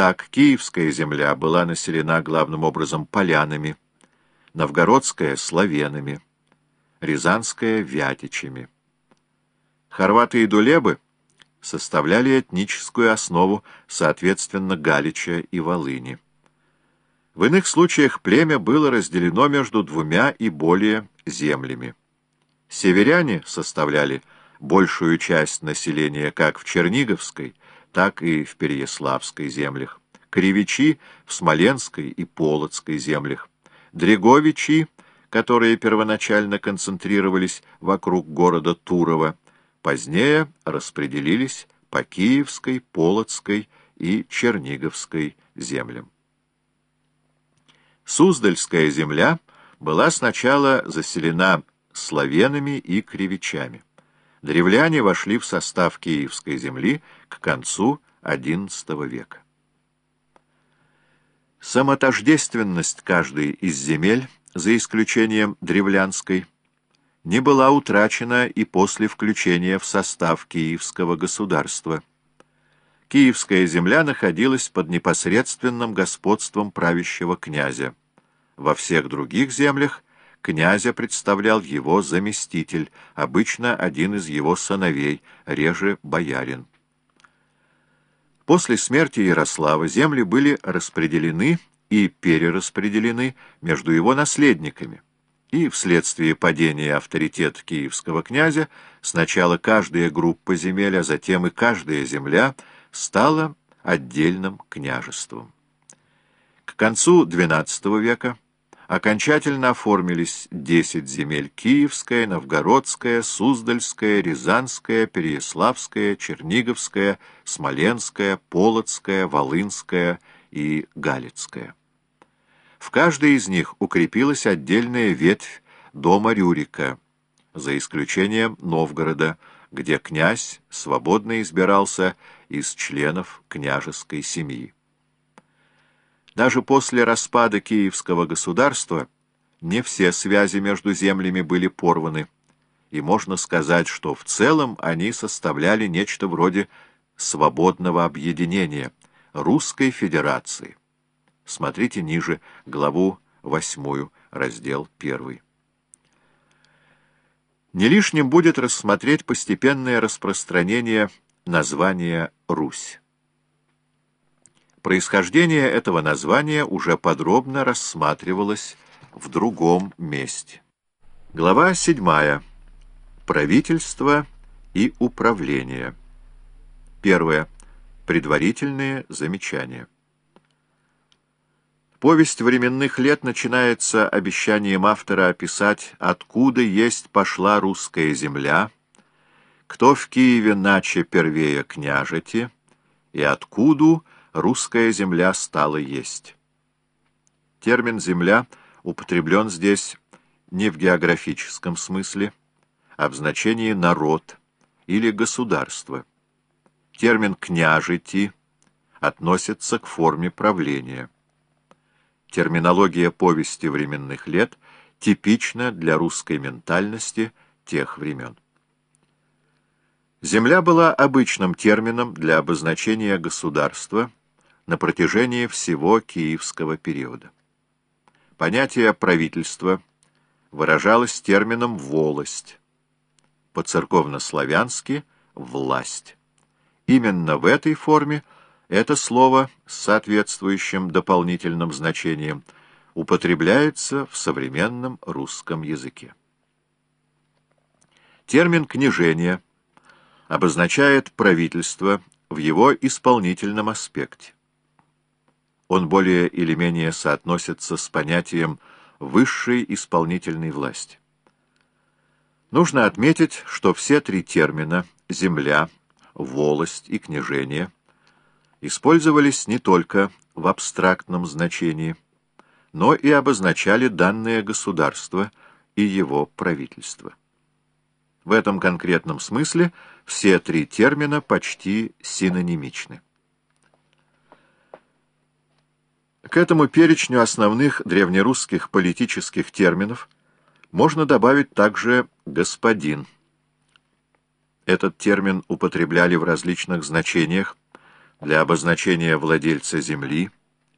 Так, Киевская земля была населена главным образом полянами, Новгородская — славянами, Рязанская — вятичами. Хорваты и дулебы составляли этническую основу, соответственно, Галича и Волыни. В иных случаях племя было разделено между двумя и более землями. Северяне составляли большую часть населения как в Черниговской, так и в Переяславской землях, Кривичи в Смоленской и Полоцкой землях, Дреговичи, которые первоначально концентрировались вокруг города Турова, позднее распределились по Киевской, Полоцкой и Черниговской землям. Суздальская земля была сначала заселена славянами и кривичами. Древляне вошли в состав Киевской земли к концу XI века. Самотождественность каждой из земель, за исключением древлянской, не была утрачена и после включения в состав Киевского государства. Киевская земля находилась под непосредственным господством правящего князя. Во всех других землях князя представлял его заместитель, обычно один из его сыновей, реже боярин. После смерти Ярослава земли были распределены и перераспределены между его наследниками, и вследствие падения авторитета киевского князя сначала каждая группа земель, а затем и каждая земля стала отдельным княжеством. К концу XII века окончательно оформились десять земель Киевская, Новгородская, Суздальская, Рязанская, Переяславская, Черниговская, Смоленская, Полоцкая, Волынская и Галицкая. В каждой из них укрепилась отдельная ветвь дома Рюрика, за исключением Новгорода, где князь свободно избирался из членов княжеской семьи. Даже после распада Киевского государства не все связи между землями были порваны, и можно сказать, что в целом они составляли нечто вроде свободного объединения Русской Федерации. Смотрите ниже главу 8, раздел 1. Не лишним будет рассмотреть постепенное распространение названия «Русь». Происхождение этого названия уже подробно рассматривалось в другом месте. Глава 7. Правительство и управление. Первое. Предварительные замечания. Повесть временных лет начинается обещанием автора описать, откуда есть пошла русская земля, кто в Киеве наче первее княжете, и откуда русская земля стала есть. Термин «земля» употреблен здесь не в географическом смысле, а в значении «народ» или «государство». Термин «княжити» относится к форме правления. Терминология повести временных лет типична для русской ментальности тех времен. Земля была обычным термином для обозначения государства – на протяжении всего киевского периода. Понятие правительства выражалось термином «волость», по-церковно-славянски «власть». Именно в этой форме это слово с соответствующим дополнительным значением употребляется в современном русском языке. Термин «княжение» обозначает правительство в его исполнительном аспекте он более или менее соотносится с понятием высшей исполнительной власти. Нужно отметить, что все три термина «земля», «волость» и «княжение» использовались не только в абстрактном значении, но и обозначали данное государство и его правительство. В этом конкретном смысле все три термина почти синонимичны. К этому перечню основных древнерусских политических терминов можно добавить также «господин». Этот термин употребляли в различных значениях, для обозначения владельца земли